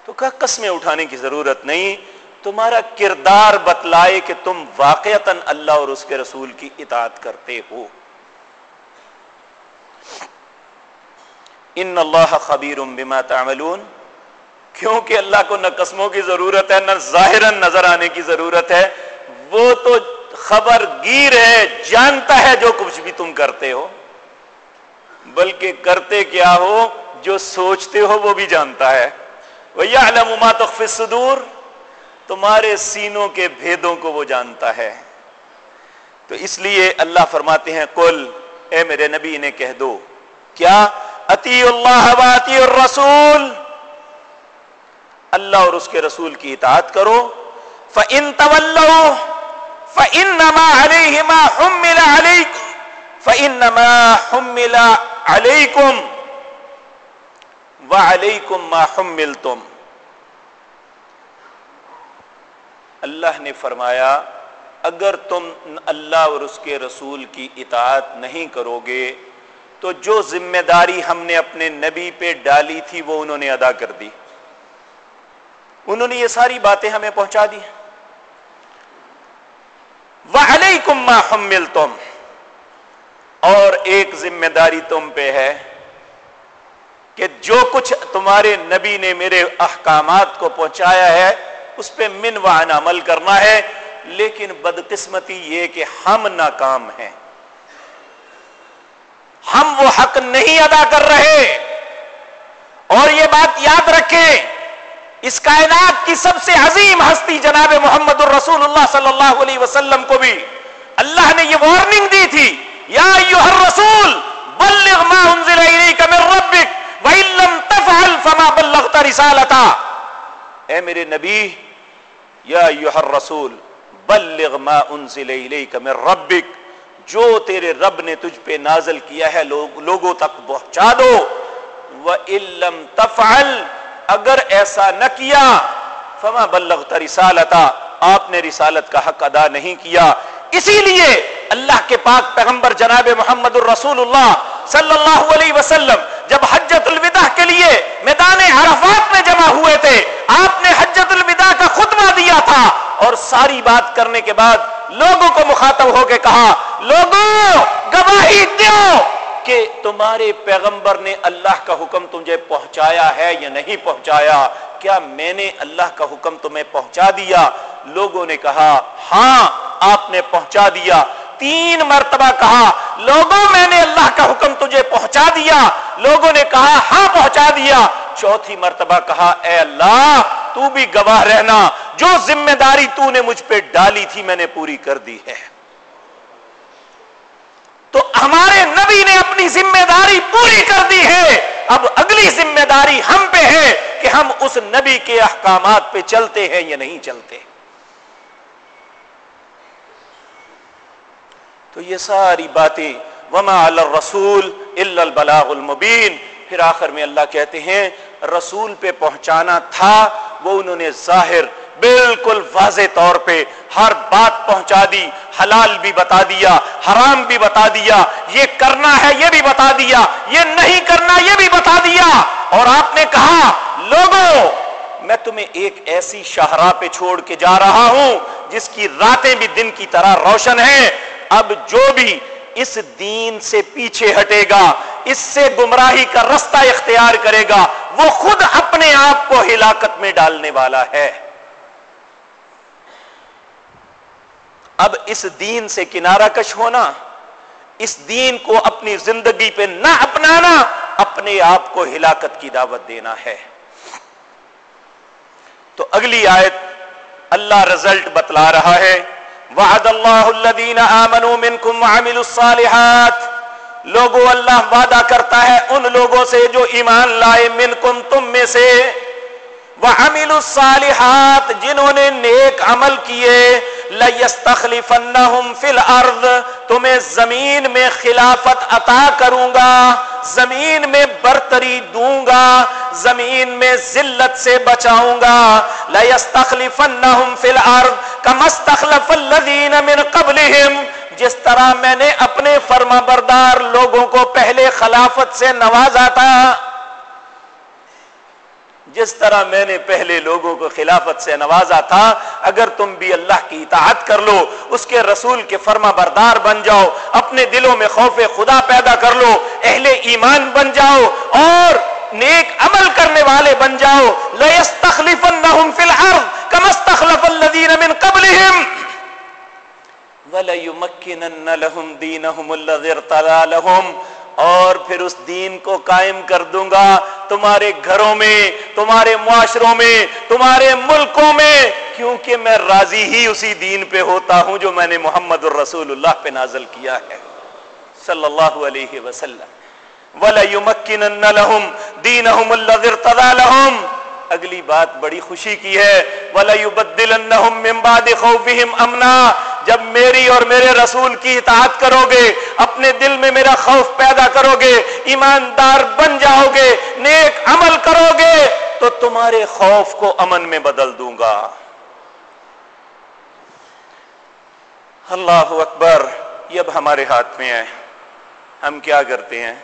تو کہا قسمیں اٹھانے کی ضرورت نہیں تمہارا کردار بتلائے کہ تم واقعتا اللہ اور اس کے رسول کی اطاعت کرتے ہو۔ ان اللہ خبیر بما تعملون، کیونکہ اللہ کو نہ قسموں کی ضرورت ہے، نہ ظاہر نظر آنے کی ضرورت ہے۔ وہ تو خبر گیر ہے، جانتا ہے جو کچھ بھی تم کرتے ہو، بلکہ کرتے کیا ہو، جو سوچتے ہو وہ بھی جانتا ہے۔ ما تخفی الصدور تمہارے سینوں کے بھیدوں کو وہ جانتا ہے۔ تو اس لیے اللہ فرماتے ہیں کل اے میرے نبی نے کہہ دو، کیا اتی اللہ واتی الرسول؟ اللہ اور اس کے رسول کی اطاعت کرو۔ فَإِن تَوَلَّوْا فَإِنَّمَا عَلَيْهِ مَا حُمِّلَ عَلَيْكُمْ فَإِنَّمَا حُمِّلَ عَلَيْكُمْ وَعَلَيْكُمْ مَا حُمِّلْتُمْ۔ اللہ نے فرمایا، اگر تم اللہ اور اس کے رسول کی اطاعت نہیں کرو گے تو جو ذمہ داری ہم نے اپنے نبی پہ ڈالی تھی، وہ انہوں نے ادا کر دی۔ انہوں نے یہ ساری باتیں ہمیں پہنچا دی۔ وَعَلَيْكُمْ مَا حُمِّلْتُمْ۔ اور ایک ذمہ داری تم پہ ہے کہ جو کچھ تمہارے نبی نے میرے احکامات کو پہنچایا ہے اس پہ من وعن عمل کرنا ہے، لیکن بدقسمتی یہ کہ ہم ناکام ہیں۔ ہم وہ حق نہیں ادا کر رہے۔ اور یہ بات یاد رکھیں، اس کائنات کی سب سے عظیم ہستی جناب محمد الرسول اللہ صلی اللہ علیہ وسلم کو بھی۔ اللہ نے یہ وارننگ دی تھی، یا الرسول، بلغ ما انزل الیک من ربک، وَإِن لَمْ تَفْعَلْ فَمَا بَلَّغْتَ رِسَالَتَا۔ اے میرے نبی یا یوہر رسول بلغ ما انزل الیک من ربک، جو تیرے رب نے تجھ پہ نازل کیا ہے، لوگ لوگوں تک پہنچا دو۔ وَإِلَّمْ تَفْعَلْ، اگر ایسا نہ کیا، فما بلغت رسالتا آپ نے رسالت کا حق ادا نہیں کیا۔ اسی لیے اللہ کے پاک پیغمبر جناب محمد الرسول اللہ صلی اللہ علیہ وسلم جب حجت الوداع کے لیے میدان عرفات میں جمع ہوئے تھے، آپ نے حجت الوداع کا خطبہ دیا تھا اور ساری بات کرنے کے بعد لوگوں کو مخاطب ہو کے کہا، لوگوں، گواہی دیو! کہ تمہارے پیغمبر نے اللہ کا حکم تمہیں پہنچایا ہے یا نہیں پہنچایا؟ کیا میں نے اللہ کا حکم تمہیں پہنچا دیا؟ لوگوں نے کہا ہاں آپ نے پہنچا دیا۔ تین مرتبہ کہا، لوگوں، میں نے اللہ کا حکم تجھے پہنچا دیا۔ لوگوں نے کہا ہاں پہنچا دیا۔ چوتھی مرتبہ کہا، اے اللہ، تو بھی گواہ رہنا۔ جو ذمہ داری تو نے مجھ پہ ڈالی تھی، میں نے پوری کر دی ہے۔ ہمارے نبی نے اپنی ذمہ داری پوری کر دی ہے۔ اب اگلی ذمہ داری ہم پہ ہے کہ ہم اس نبی کے احکامات پہ چلتے ہیں یا نہیں چلتے۔ تو یہ ساری باتیں، وما الرسول البلاغ المبین پھر آخر میں اللہ کہتے ہیں، رسول پہ پہنچانا تھا، وہ انہوں نے ظاہر بالکل واضح طور پہ ہر بات پہنچا دی، حلال بھی بتا دیا، حرام بھی بتا دیا، یہ کرنا ہے یہ بھی بتا دیا، یہ نہیں کرنا یہ بھی بتا دیا۔ اور آپ نے کہا لوگوں میں تمہیں ایک ایسی شاہراہ پہ چھوڑ کے جا رہا ہوں، جس کی راتیں بھی دن کی طرح روشن ہیں۔ اب جو بھی اس دین سے پیچھے ہٹے گا، اس سے گمراہی کا رستہ اختیار کرے گا، وہ خود اپنے آپ کو ہلاکت میں ڈالنے والا ہے۔ اب اس دین سے کنارہ کش ہونا، اس دین کو اپنی زندگی پہ نہ اپنانا، اپنے آپ کو ہلاکت کی دعوت دینا ہے۔ تو اگلی آیت اللہ رزلٹ بتلا رہا ہے۔ وعد اللہ الذین آمنوا منکم وعملوا الصالحات۔ لوگو اللہ وعدہ کرتا ہے ان لوگوں سے جو ایمان لائے منکم تم میں سے۔ وعملوا الصالحات، جنہوں نے نیک عمل کیے۔ لَيَسْتَخْلِفَنَّهُمْ فِي الْأَرْضِ، تمہیں زمین میں خلافت عطا کروں گا، زمین میں برتری دوں گا، زمین میں ذلت سے بچاؤں گا۔ لَيَسْتَخْلِفَنَّهُمْ فِي الْأَرْضِ كَمَا اسْتَخْلَفَ الَّذِينَ مِنْ قَبْلِهِمْ۔ جس طرح میں نے اپنے فرما بردار لوگوں کو پہلے خلافت سے نوازا تھا جس طرح میں نے پہلے لوگوں کو خلافت سے نوازا تھا، اگر تم بھی اللہ کی اطاعت کر لو، اس کے رسول کے فرما بردار بن جاؤ، اپنے دلوں میں خوف خدا پیدا کر لو، اہل ایمان بن جاؤ، اور نیک عمل کرنے والے بن جاؤ۔ لَيَسْتَخْلِفَنَّهُمْ فِي كَمَا اسْتَخْلَفَ الَّذِينَ قَبْلِهِمْ۔ وَلَيُمَكِّنَنَّ لَهُمْ دِينَهُمُ الَّذِي ارْتَضَى لَهُمْ۔ اور پھر اس دین کو قائم کر دوں گا تمہارے گھروں میں، تمہارے معاشروں میں، تمہارے ملکوں میں، کیونکہ میں راضی ہی اسی دین پہ ہوتا ہوں جو میں نے محمد الرسول اللہ پہ نازل کیا ہے۔ صلی اللہ علیہ وسلم۔ وَلَيُمَكِّنَنَّ لَهُمْ دِينَهُمُ الَّذِي ارْتَضَى لَهُمْ۔ اگلی بات بڑی خوشی کی ہے۔ وَلَيُبَدِّلَنَّهُمْ مِنْ بَعْدِ خَوْفِهِمْ أَمْنًا۔ جب میری اور میرے رسول کی اطاعت کرو گے، اپنے دل میں میرا خوف پیدا کرو گے، ایماندار بن جاؤ گے، نیک عمل کرو گے، تو تمہارے خوف کو امن میں بدل دوں گا۔ اللہ اکبر، یہ اب ہمارے ہاتھ میں ہے۔ ہم کیا کرتے ہیں؟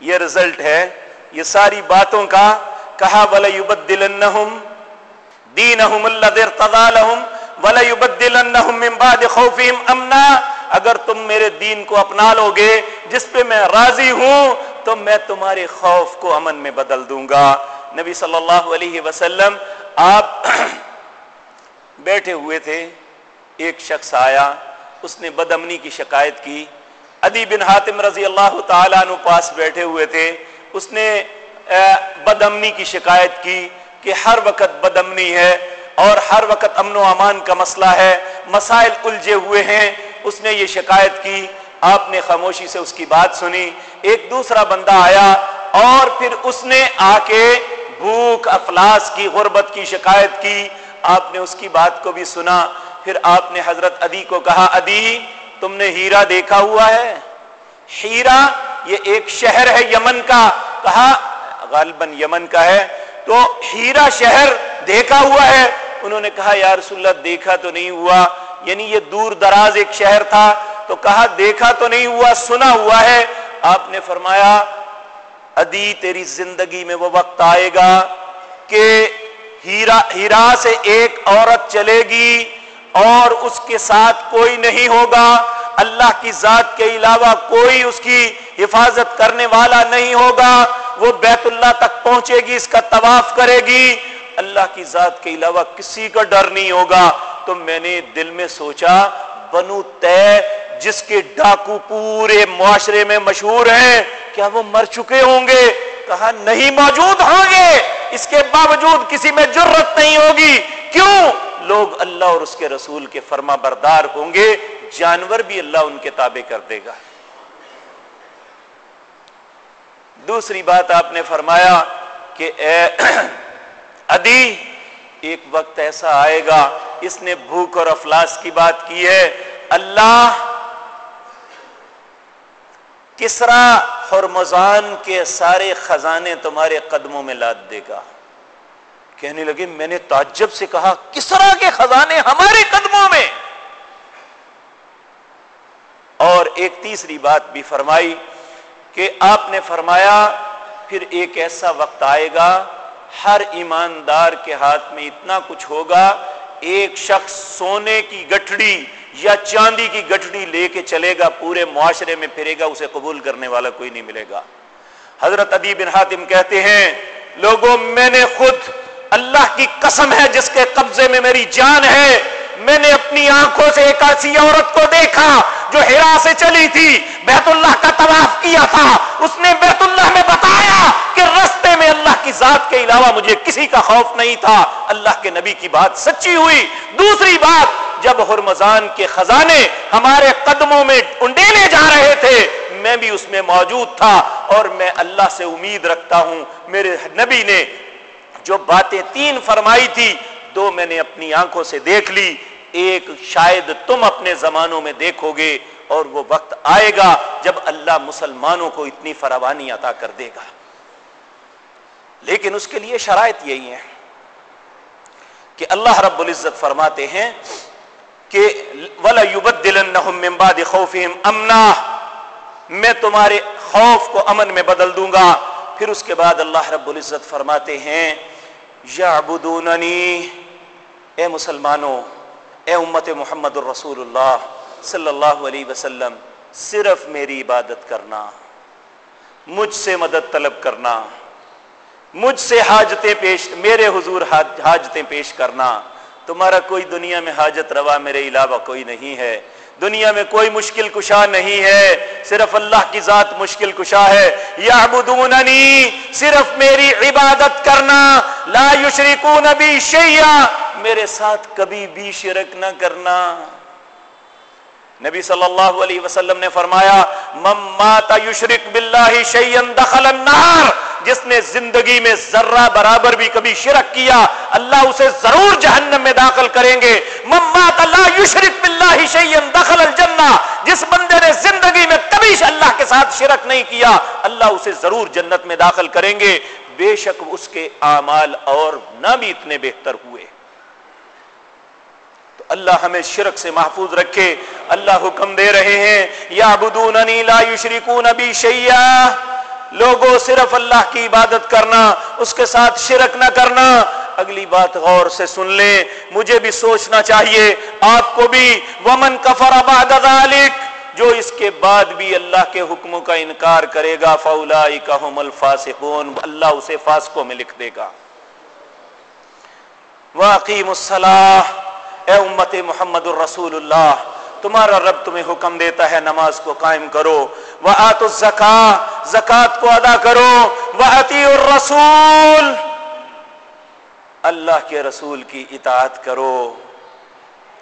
یہ رزلٹ ہے، یہ ساری باتوں کا، کہا بل دل دین مِّن بَعْدِ خَوْفِهِمْ امنا اگر تم میرے دین کو اپنا لو گے جس پہ میں راضی ہوں تو میں تمہارے خوف کو امن میں بدل دوں گا۔ نبی صلی اللہ علیہ وسلم، آپ بیٹھے ہوئے تھے، ایک شخص آیا، اس نے بدمنی کی شکایت کی۔ ادی بن حاتم رضی اللہ تعالیٰ عنہ پاس بیٹھے ہوئے تھے، اس نے بدمنی کی شکایت کی کہ ہر وقت بدمنی ہے۔ اور ہر وقت امن و امان کا مسئلہ ہے، مسائل الجھے ہوئے ہیں۔ اس نے یہ شکایت کی، آپ نے خاموشی سے اس کی بات سنی۔ ایک دوسرا بندہ آیا اور پھر اس نے آ کے بھوک، افلاس کی، غربت کی شکایت کی۔ آپ نے اس کی بات کو بھی سنا۔ پھر آپ نے حضرت ادی کو کہا ادی تم نے ہیرا دیکھا ہوا ہے؟ ہیرا یہ ایک شہر ہے یمن کا۔ کہا، غالباً یمن کا ہے۔ تو ہیرا شہر دیکھا ہوا ہے۔ انہوں نے کہا، یا رسول اللہ، دیکھا تو نہیں ہوا. یعنی یہ دور دراز ایک شہر تھا تو کہا، دیکھا تو نہیں ہوا، سنا ہوا ہے. آپ نے فرمایا، ادی تیری زندگی میں وہ وقت آئے گا کہ ہیرا ہیرا سے ایک عورت چلے گی اور اس کے ساتھ کوئی نہیں ہوگا۔ اللہ کی ذات کے علاوہ کوئی اس کی حفاظت کرنے والا نہیں ہوگا۔ وہ بیت اللہ تک پہنچے گی، اس کا طواف کرے گی۔ اللہ کی ذات کے علاوہ کسی کا ڈر نہیں ہوگا۔ تو میں نے دل میں سوچا، بنو طے، جس کے ڈاکو پورے معاشرے میں مشہور ہیں، کیا وہ مر چکے ہوں گے؟ کہا، نہیں موجود ہوں گے۔ اس کے باوجود کسی میں جرت نہیں ہوگی۔ کیوں؟ لوگ اللہ اور اس کے رسول کے فرما بردار ہوں گے۔ جانور بھی اللہ ان کے تابع کر دے گا۔ دوسری بات آپ نے فرمایا کہ اے ادی، ایک وقت ایسا آئے گا، اس نے بھوک اور افلاس کی بات کی ہے۔ اللہ کسرا حرمزان کے سارے خزانے تمہارے قدموں میں لاد دے گا۔ کہنے لگے، میں نے تعجب سے کہا، کسرا کے خزانے ہمارے قدموں میں۔ اور ایک تیسری بات بھی فرمائی کہ آپ نے فرمایا، پھر ایک ایسا وقت آئے گا ہر ایماندار کے ہاتھ میں اتنا کچھ ہوگا، ایک شخص سونے کی گٹھڑی یا چاندی کی گٹھڑی لے کے چلے گا، پورے معاشرے میں پھرے گا، اسے قبول کرنے والا کوئی نہیں ملے گا۔ حضرت ادیب بن حاتم کہتے ہیں، لوگوں، میں نے خود اللہ کی قسم ہے، جس کے قبضے میں میری جان ہے، میں نے اپنی آنکھوں سے ایک ایسی عورت کو دیکھا جو ہرا سے چلی تھی، بیت اللہ کا طواف کیا تھا۔ اس نے بیت اللہ میں بتایا کہ رستے ذات کے علاوہ مجھے کسی کا خوف نہیں تھا۔ اللہ کے نبی کی بات سچی ہوئی۔ دوسری بات، جب ہرمزان کے خزانے ہمارے قدموں میں انڈیلے جا رہے تھے، میں بھی اس میں موجود تھا اور میں اللہ سے امید رکھتا ہوں۔ میرے نبی نے جو باتیں تین فرمائی تھی، دو میں نے اپنی آنکھوں سے دیکھ لی۔ ایک، شاید تم اپنے زمانوں میں دیکھو گے اور وہ وقت آئے گا جب اللہ مسلمانوں کو اتنی فراوانی عطا کر دے گا۔ لیکن اس کے لیے شرائط یہی ہے کہ اللہ رب العزت فرماتے ہیں کہ ولا امنا میں تمہارے خوف کو امن میں بدل دوں گا۔ پھر اس کے بعد اللہ رب العزت فرماتے ہیں یا اے مسلمانوں، اے امت محمد الرسول اللہ صلی اللہ علیہ وسلم، صرف میری عبادت کرنا، مجھ سے مدد طلب کرنا۔ مجھ سے حاجتیں پیش، میرے حضور حاجتیں پیش کرنا۔ تمہارا کوئی دنیا میں حاجت روا میرے علاوہ کوئی نہیں ہے۔ دنیا میں کوئی مشکل کشا نہیں ہے۔ صرف اللہ کی ذات مشکل کشا ہے۔ یا صرف میری عبادت کرنا۔ لا یشرکون بی شیئا۔ میرے ساتھ کبھی بھی شرک نہ کرنا۔ نبی صلی اللہ علیہ وسلم نے فرمایا مات یشرک باللہ شیئن دخل النار جس نے زندگی میں ذرہ برابر بھی کبھی شرک کیا، اللہ اسے ضرور جہنم میں داخل کریں گے۔ ممات اللہ یشرک باللہ شیئن، دخل الجنہ۔ جس بندے نے زندگی میں کبھی اللہ کے ساتھ شرک نہیں کیا، اللہ اسے ضرور جنت میں داخل کریں گے۔ بے شک اس کے اعمال اور نہ بھی اتنے بہتر ہوئے۔ اللہ ہمیں شرک سے محفوظ رکھے۔ اللہ حکم دے رہے ہیں یا بدون لا یشرکون بی شیئا۔ لوگوں صرف اللہ کی عبادت کرنا، اس کے ساتھ شرک نہ کرنا۔ اگلی بات غور سے سن لیں، مجھے بھی سوچنا چاہیے، آپ کو بھی، ومن کفر بعد ذلك جو اس کے بعد بھی اللہ کے حکموں کا انکار کرے گا فاولائکہم الفاسقون، اللہ اسے فاسقوں میں لکھ دے گا۔ واقیم الصلاح اے امت محمد الرسول اللہ تمہارا رب تمہیں حکم دیتا ہے نماز کو قائم کرو۔ وہ آت زکات کو ادا کرو۔ وہ الرسول۔ اللہ کے رسول کی اطاعت کرو۔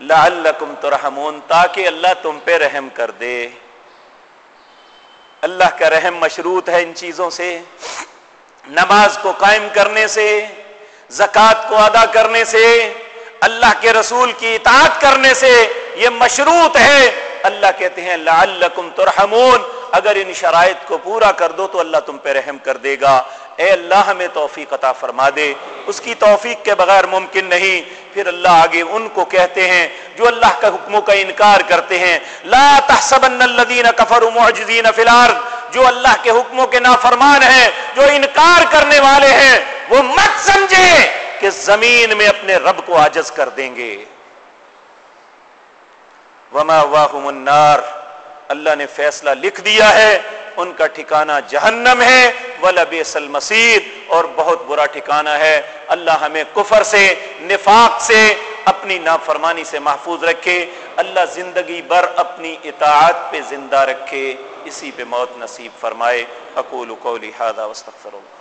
لعلکم ترحمون، تاکہ اللہ تم پہ رحم کر دے۔ اللہ کا رحم مشروط ہے ان چیزوں سے۔ نماز کو قائم کرنے سے زکات کو ادا کرنے سے۔ اللہ کے رسول کی اطاعت کرنے سے یہ مشروط ہے۔ اللہ کہتے ہیں، لعلکم ترحمون۔ اگر ان شرائط کو پورا کر دو تو اللہ تم پہ رحم کر دے گا۔ اے اللہ، ہمیں توفیق عطا فرما دے۔ اس کی توفیق کے بغیر ممکن نہیں۔ پھر اللہ آگے ان کو کہتے ہیں جو اللہ کے حکموں کا انکار کرتے ہیں۔ لا تحسبن الذین کفروا معجزین فی الارض۔ جو اللہ کے حکموں کے نافرمان ہیں، جو انکار کرنے والے ہیں، وہ مت سمجھے۔ کہ زمین میں اپنے رب کو عاجز کر دیں گے۔ وما واہم النار۔ اللہ نے فیصلہ لکھ دیا ہے، ان کا ٹھکانہ جہنم ہے۔ ولبیس المسیر اور بہت برا ٹھکانہ ہے۔ اللہ ہمیں کفر سے، نفاق سے، اپنی نافرمانی سے محفوظ رکھے۔ اللہ زندگی بھر اپنی اطاعت پہ زندہ رکھے۔ اسی پہ موت نصیب فرمائے۔ اقول قولی هذا واستغفر اللہ۔